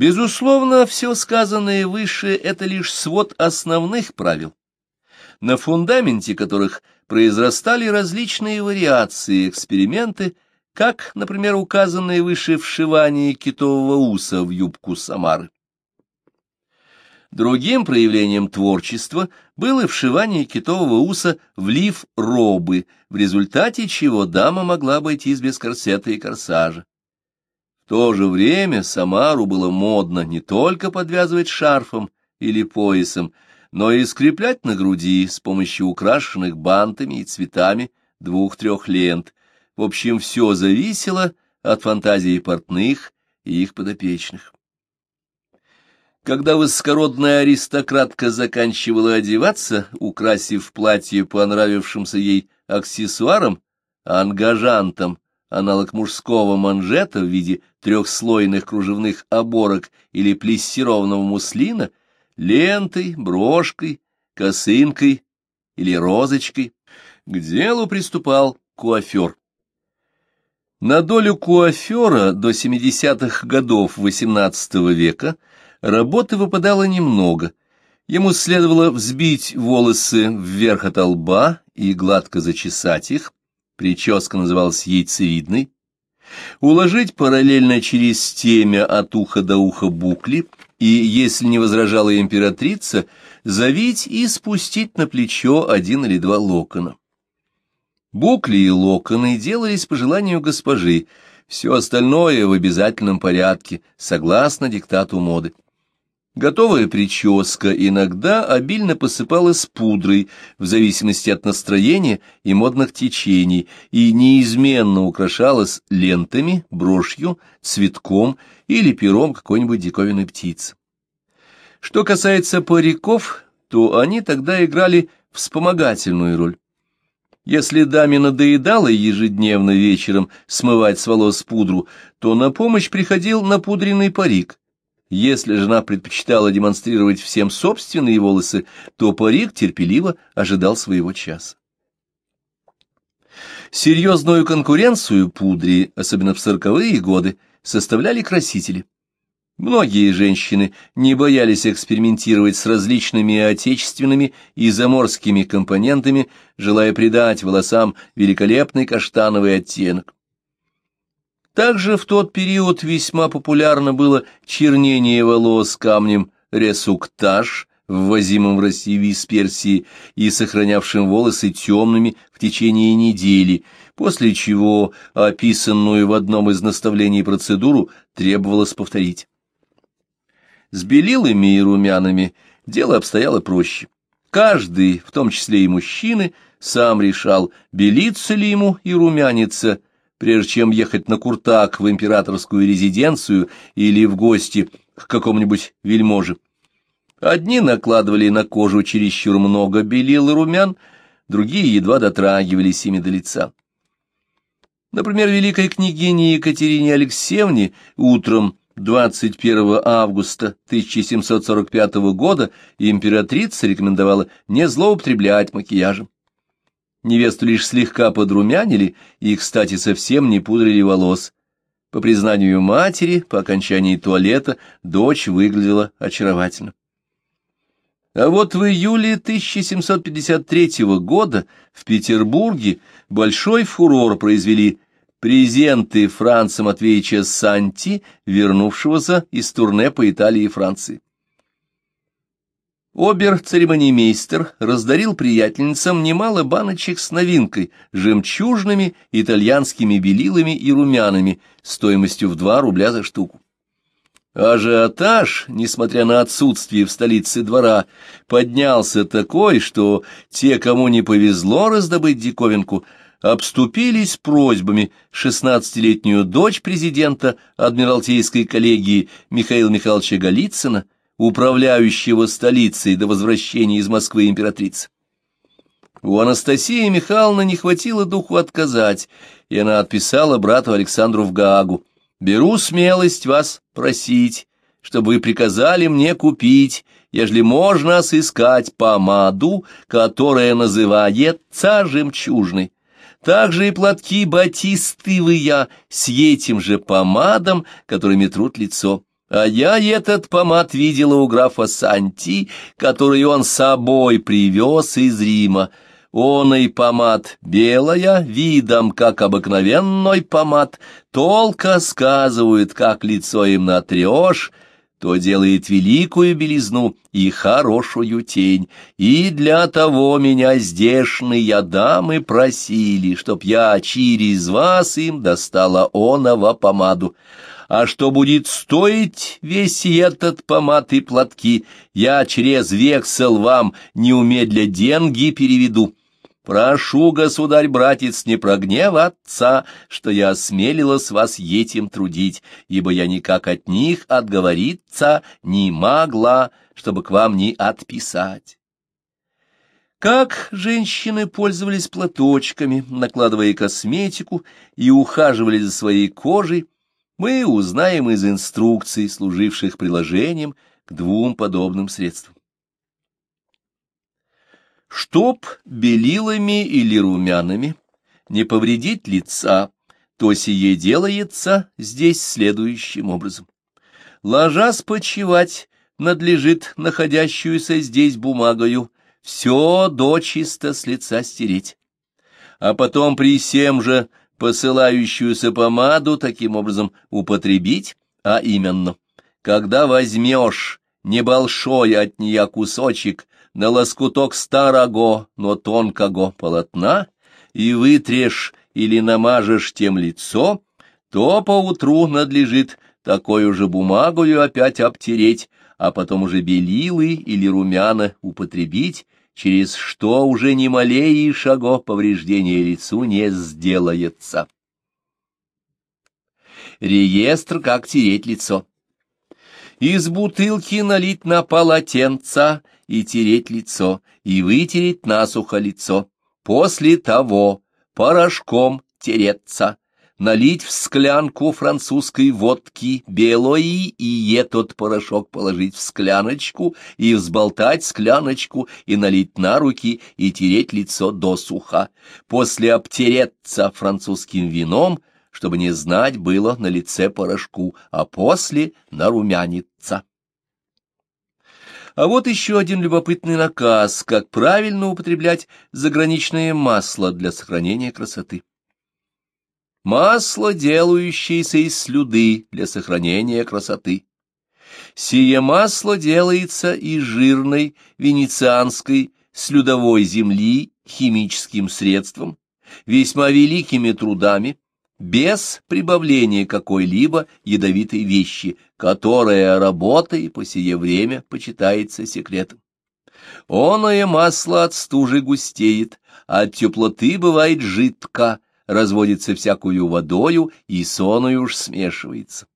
Безусловно, все сказанное выше — это лишь свод основных правил, на фундаменте которых произрастали различные вариации и эксперименты, как, например, указанное выше вшивание китового уса в юбку Самары. Другим проявлением творчества было вшивание китового уса в лиф робы, в результате чего дама могла обойтись без корсета и корсажа. То же время Самару было модно не только подвязывать шарфом или поясом, но и скреплять на груди с помощью украшенных бантами и цветами двух-трех лент. В общем, все зависело от фантазии портных и их подопечных. Когда высокородная аристократка заканчивала одеваться, украсив платье понравившимся ей аксессуаром, ангажантом, аналог мужского манжета в виде трехслойных кружевных оборок или плессированного муслина, лентой, брошкой, косынкой или розочкой, к делу приступал куафер. На долю куафера до 70-х годов XVIII века – Работы выпадало немного. Ему следовало взбить волосы вверх от лба и гладко зачесать их, прическа называлась яйцевидной, уложить параллельно через темя от уха до уха букли и, если не возражала императрица, завить и спустить на плечо один или два локона. Букли и локоны делались по желанию госпожи, все остальное в обязательном порядке, согласно диктату моды. Готовая прическа иногда обильно посыпалась пудрой в зависимости от настроения и модных течений и неизменно украшалась лентами, брошью, цветком или пером какой-нибудь диковинной птицы. Что касается париков, то они тогда играли вспомогательную роль. Если даме надоедало ежедневно вечером смывать с волос пудру, то на помощь приходил напудренный парик, если жена предпочитала демонстрировать всем собственные волосы, то парик терпеливо ожидал своего часа. Серьезную конкуренцию пудре, особенно в сороковые годы, составляли красители. Многие женщины не боялись экспериментировать с различными отечественными и заморскими компонентами, желая придать волосам великолепный каштановый оттенок. Также в тот период весьма популярно было чернение волос камнем ресуктаж, ввозимым в Россию из Персии и сохранявшим волосы темными в течение недели, после чего описанную в одном из наставлений процедуру требовалось повторить. С белилами и румянами дело обстояло проще. Каждый, в том числе и мужчины, сам решал, белиться ли ему и румяниться – прежде чем ехать на Куртак в императорскую резиденцию или в гости к какому-нибудь вельможе. Одни накладывали на кожу чересчур много белил и румян, другие едва дотрагивались ими до лица. Например, великой княгине Екатерине Алексеевне утром 21 августа 1745 года императрица рекомендовала не злоупотреблять макияжем. Невесту лишь слегка подрумянили и, кстати, совсем не пудрили волос. По признанию матери, по окончании туалета, дочь выглядела очаровательно. А вот в июле 1753 года в Петербурге большой фурор произвели презенты Франца Матвеевича Санти, вернувшегося из турне по Италии и Франции. Обер-церемонимейстер раздарил приятельницам немало баночек с новинкой, жемчужными итальянскими белилами и румянами, стоимостью в два рубля за штуку. Ажиотаж, несмотря на отсутствие в столице двора, поднялся такой, что те, кому не повезло раздобыть диковинку, обступились просьбами шестнадцатилетнюю дочь президента Адмиралтейской коллегии Михаила Михайловича Голицына, управляющего столицей до возвращения из Москвы императрицы. У Анастасии Михайловны не хватило духу отказать, и она отписала брату Александру в Гаагу. «Беру смелость вас просить, чтобы вы приказали мне купить, ежели можно сыскать помаду, которая называется жемчужной. Также и платки батистывые с этим же помадом, которыми трут лицо. А я этот помад видела у графа Санти, который он собой привез из Рима. Он и помад белая, видом, как обыкновенной помад, толко сказывает, как лицо им натрешь, то делает великую белизну и хорошую тень. И для того меня здешние дамы просили, чтоб я через вас им достала оного помаду. А что будет стоить весь этот помад и платки, я через вексел вам неумедля деньги переведу. Прошу, государь-братец, не прогневаться, что я осмелилась вас этим трудить, ибо я никак от них отговориться не могла, чтобы к вам не отписать. Как женщины пользовались платочками, накладывая косметику и ухаживали за своей кожей, мы узнаем из инструкций, служивших приложением к двум подобным средствам. Чтоб белилами или румянами не повредить лица, то сие делается здесь следующим образом. Ложась почевать, надлежит находящуюся здесь бумагою все дочисто с лица стереть, а потом при всем же посылающуюся помаду таким образом употребить, а именно, когда возьмешь небольшой от нее кусочек на лоскуток старого, но тонкого полотна и вытрешь или намажешь тем лицо, то поутру надлежит такую же бумагою опять обтереть, а потом уже белилы или румяна употребить, через что уже ни малее шаго повреждения лицу не сделается. Реестр «Как тереть лицо». Из бутылки налить на полотенца и тереть лицо, и вытереть насухо лицо. После того порошком тереться, налить в склянку французской водки белой и этот порошок положить в скляночку и взболтать скляночку и налить на руки и тереть лицо досуха. После обтереться французским вином, чтобы не знать было на лице порошку, а после нарумяниться. А вот еще один любопытный наказ, как правильно употреблять заграничное масло для сохранения красоты. Масло, делающееся из слюды для сохранения красоты. Сие масло делается из жирной венецианской слюдовой земли химическим средством, весьма великими трудами, без прибавления какой-либо ядовитой вещи, которая работа и по сие время почитается секретом. Оное масло от стужи густеет, от теплоты бывает жидко, разводится всякую водою и соною уж смешивается.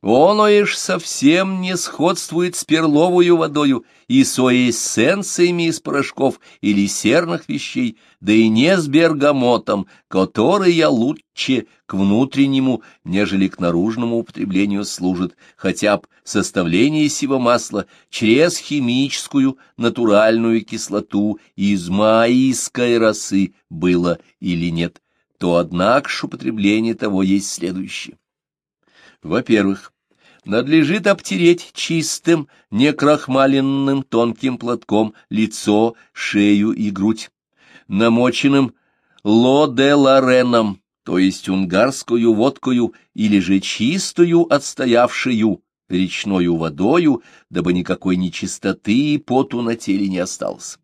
Оно ж совсем не сходствует с перловую водою и соэссенциями из порошков или серных вещей, да и не с бергамотом, который я лучше к внутреннему, нежели к наружному употреблению служит, хотя б составление сего масла через химическую натуральную кислоту из майской росы было или нет, то, однако, ж употребление того есть следующее. Во-первых, надлежит обтереть чистым, некрахмаленным тонким платком лицо, шею и грудь, намоченным ло-де-лареном, то есть унгарскую водкою или же чистую отстоявшую речною водою, дабы никакой нечистоты и поту на теле не осталось.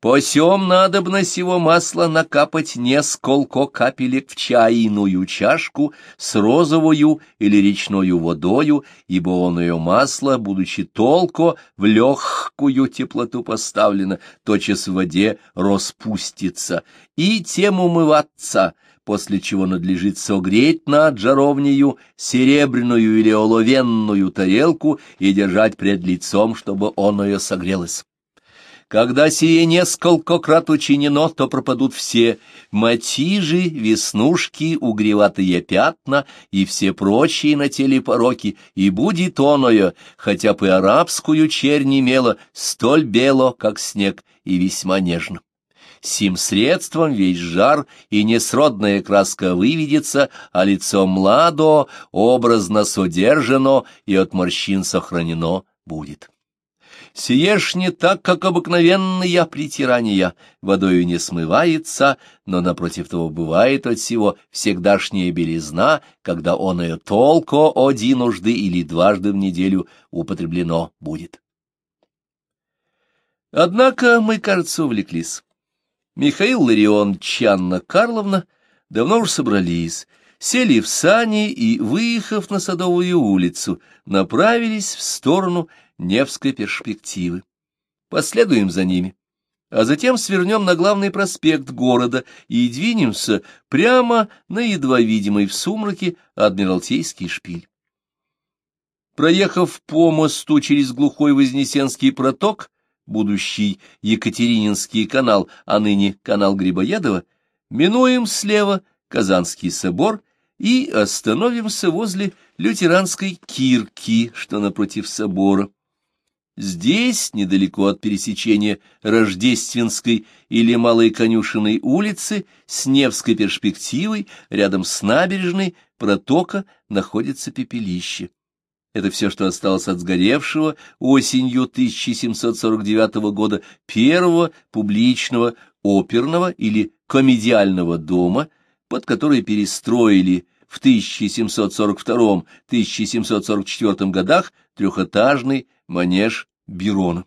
По сём надобно сего масла накапать несколько капелек в чайную чашку с розовую или речною водою, ибо оное масло, будучи толко, в легкую теплоту поставлено, тотчас в воде распустится, и тем умываться, после чего надлежит согреть над жаровнею серебряную или оловенную тарелку и держать пред лицом, чтобы оно согрелось. Когда сие несколько крат учинено, то пропадут все матижи, веснушки, угреватые пятна и все прочие на теле пороки, и будет оное, хотя бы арабскую чернь имело, столь бело, как снег, и весьма нежно. сим средством весь жар и несродная краска выведется, а лицо младо, образно содержано и от морщин сохранено будет. Сиешь не так, как обыкновенные притирания, водою не смывается, но напротив того бывает от всего всегдашняя белизна, когда он ее толко один нужды или дважды в неделю употреблено будет. Однако мы, кажется, увлеклись. Михаил Ларион, Чанна Карловна давно уж собрались, сели в сани и, выехав на Садовую улицу, направились в сторону Невской перспективы. Последуем за ними, а затем свернем на главный проспект города и двинемся прямо на едва видимый в сумраке Адмиралтейский шпиль. Проехав по мосту через глухой Вознесенский проток, будущий Екатерининский канал, а ныне канал Грибоедова, минуем слева Казанский собор и остановимся возле лютеранской кирки, что напротив собора. Здесь, недалеко от пересечения Рождественской или Малой Конюшиной улицы, с Невской перспективой, рядом с набережной протока, находится пепелище. Это все, что осталось от сгоревшего осенью 1749 года первого публичного оперного или комедиального дома, под который перестроили в 1742-1744 годах трехэтажный манеж Бирона.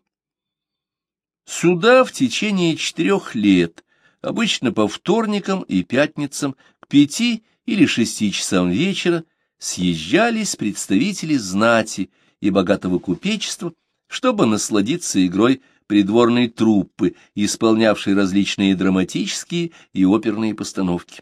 Сюда в течение четырех лет, обычно по вторникам и пятницам, к пяти или шести часам вечера, съезжались представители знати и богатого купечества, чтобы насладиться игрой придворной труппы, исполнявшей различные драматические и оперные постановки.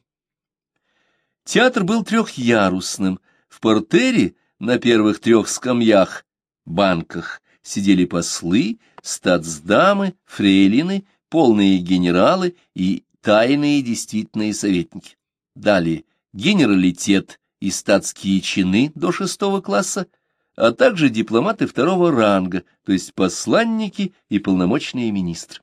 Театр был трехярусным. В портере на первых трех скамьях, банках, сидели послы, статсдамы, фрейлины, полные генералы и тайные действительные советники. Далее генералитет и статские чины до шестого класса, а также дипломаты второго ранга, то есть посланники и полномочные министры.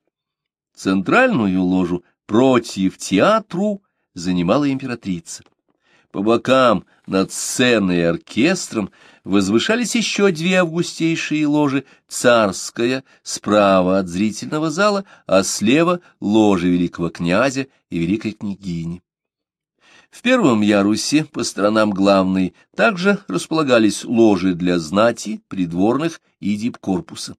Центральную ложу против театру занимала императрица. По бокам над сценой и оркестром возвышались еще две августейшие ложи, царская, справа от зрительного зала, а слева — ложи великого князя и великой княгини. В первом ярусе, по сторонам главной, также располагались ложи для знати, придворных и дипкорпуса.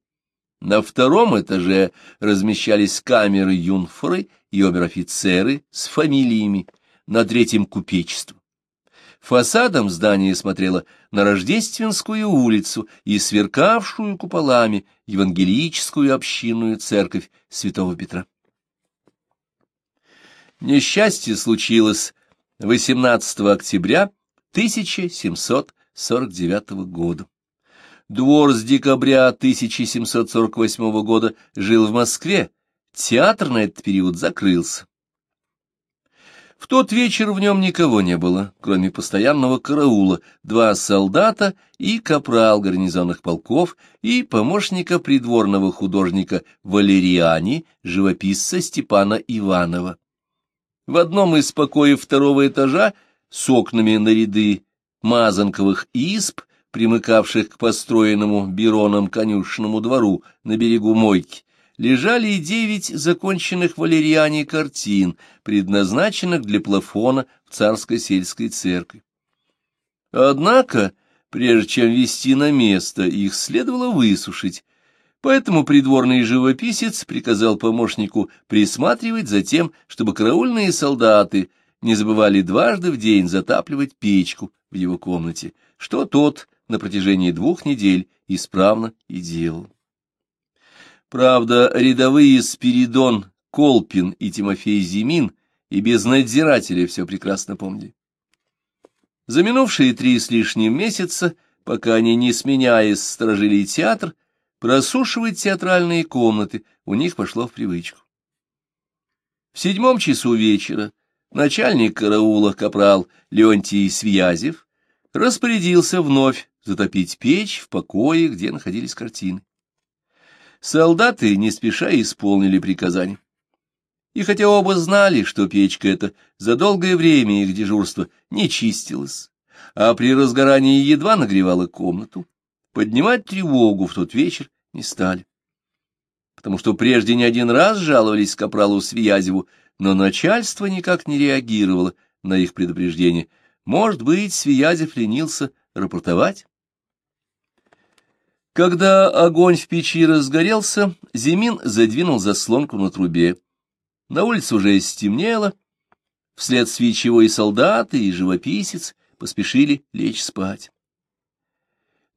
На втором этаже размещались камеры юнфоры и обер-офицеры с фамилиями, на третьем — купечество. Фасадом здание смотрело на Рождественскую улицу и сверкавшую куполами евангелическую общинную церковь святого Петра. Несчастье случилось 18 октября 1749 года. Двор с декабря 1748 года жил в Москве, театр на этот период закрылся. В тот вечер в нем никого не было, кроме постоянного караула, два солдата и капрал гарнизонных полков и помощника придворного художника Валериани, живописца Степана Иванова. В одном из покоев второго этажа с окнами на ряды мазанковых изб, примыкавших к построенному Бироном конюшному двору на берегу Мойки, лежали девять законченных валериане картин, предназначенных для плафона в царской сельской церкви. Однако, прежде чем вести на место, их следовало высушить, поэтому придворный живописец приказал помощнику присматривать за тем, чтобы караульные солдаты не забывали дважды в день затапливать печку в его комнате, что тот на протяжении двух недель исправно и делал. Правда, рядовые Спиридон, Колпин и Тимофей Зимин и без надзирателя все прекрасно помнили. За минувшие три с лишним месяца, пока они, не сменяясь, сторожили театр, просушивать театральные комнаты у них пошло в привычку. В седьмом часу вечера начальник караула капрал Леонтий Связев распорядился вновь затопить печь в покое, где находились картины. Солдаты не спеша исполнили приказание. И хотя оба знали, что печка эта за долгое время их дежурства не чистилась, а при разгорании едва нагревала комнату, поднимать тревогу в тот вечер не стали. Потому что прежде не один раз жаловались капралу Свиязеву, но начальство никак не реагировало на их предупреждение. Может быть, Свиязев ленился рапортовать? Когда огонь в печи разгорелся, Зимин задвинул заслонку на трубе. На улице уже стемнело, вследствие чего и солдаты, и живописец поспешили лечь спать.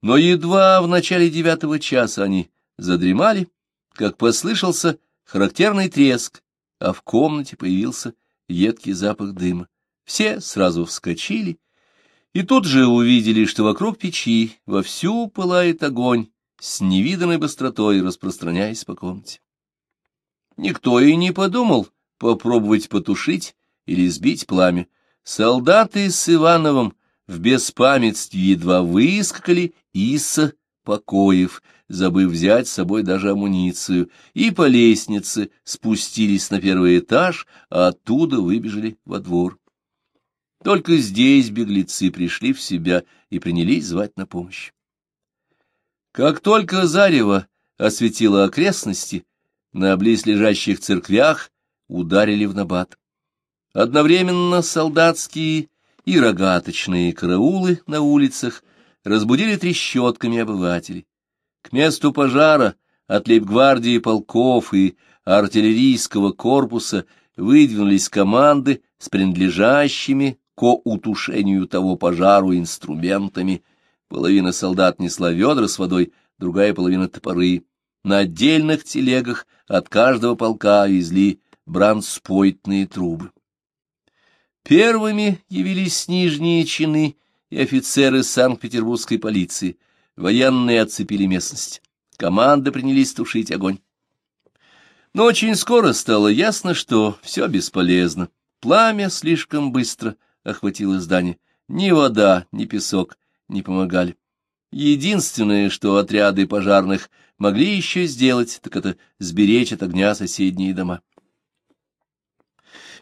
Но едва в начале девятого часа они задремали, как послышался характерный треск, а в комнате появился едкий запах дыма. Все сразу вскочили и тут же увидели, что вокруг печи вовсю пылает огонь, с невиданной быстротой распространяясь по комнате. Никто и не подумал попробовать потушить или сбить пламя. Солдаты с Ивановым в беспамятстве едва выскакали из покоев, забыв взять с собой даже амуницию, и по лестнице спустились на первый этаж, а оттуда выбежали во двор. Только здесь беглецы пришли в себя и принялись звать на помощь. Как только зарево осветило окрестности, на близлежащих церквях ударили в набат. Одновременно солдатские и рогаточные караулы на улицах разбудили трещотками обывателей. К месту пожара от лейбгвардии полков и артиллерийского корпуса выдвинулись команды с принадлежащими ко утушению того пожару инструментами. Половина солдат несла ведра с водой, другая половина — топоры. На отдельных телегах от каждого полка везли бранспойтные трубы. Первыми явились нижние чины и офицеры Санкт-Петербургской полиции. Военные отцепили местность. Команды принялись тушить огонь. Но очень скоро стало ясно, что все бесполезно. Пламя слишком быстро охватило здание. Ни вода, ни песок не помогали. Единственное, что отряды пожарных могли еще сделать, так это сберечь от огня соседние дома.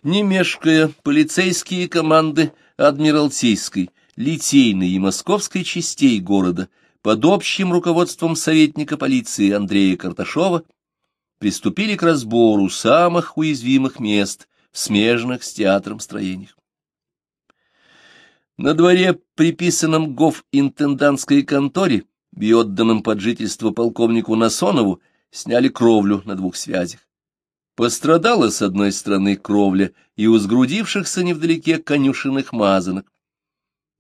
Не мешкая, полицейские команды Адмиралтейской, Литейной и Московской частей города под общим руководством советника полиции Андрея Карташова приступили к разбору самых уязвимых мест смежных с театром строениях. На дворе, приписанном гов-интендантской конторе и отданном под жительство полковнику Насонову, сняли кровлю на двух связях. Пострадала с одной стороны кровля и у сгрудившихся невдалеке конюшенных мазанок,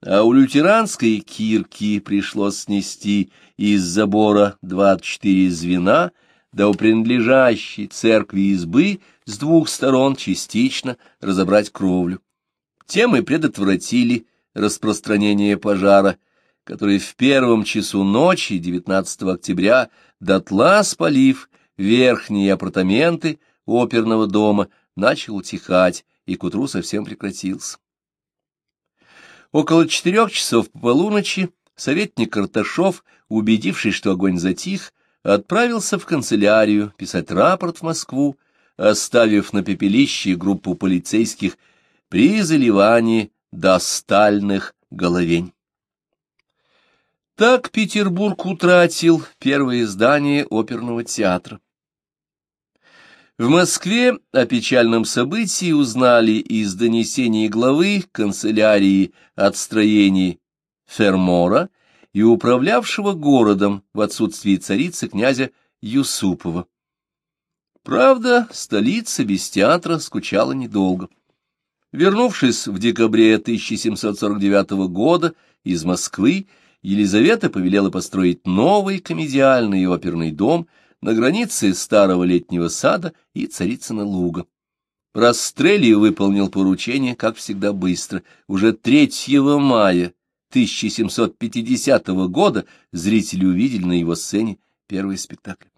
а у лютеранской кирки пришлось снести из забора двадцать четыре звена, да у принадлежащей церкви избы с двух сторон частично разобрать кровлю. Тем и предотвратили распространение пожара, который в первом часу ночи 19 октября дотла спалив верхние апартаменты оперного дома, начал утихать и к утру совсем прекратился. Около четырех часов по полуночи советник Карташов, убедившись, что огонь затих, отправился в канцелярию писать рапорт в Москву, оставив на пепелище группу полицейских при заливании до стальных головень. Так Петербург утратил первое здание оперного театра. В Москве о печальном событии узнали из донесений главы канцелярии отстроений Фермора и управлявшего городом в отсутствии царицы князя Юсупова. Правда, столица без театра скучала недолго. Вернувшись в декабре 1749 года из Москвы, Елизавета повелела построить новый комедиальный оперный дом на границе старого летнего сада и Царицына луга. Растрелли выполнил поручение, как всегда, быстро. Уже 3 мая 1750 года зрители увидели на его сцене первый спектакль.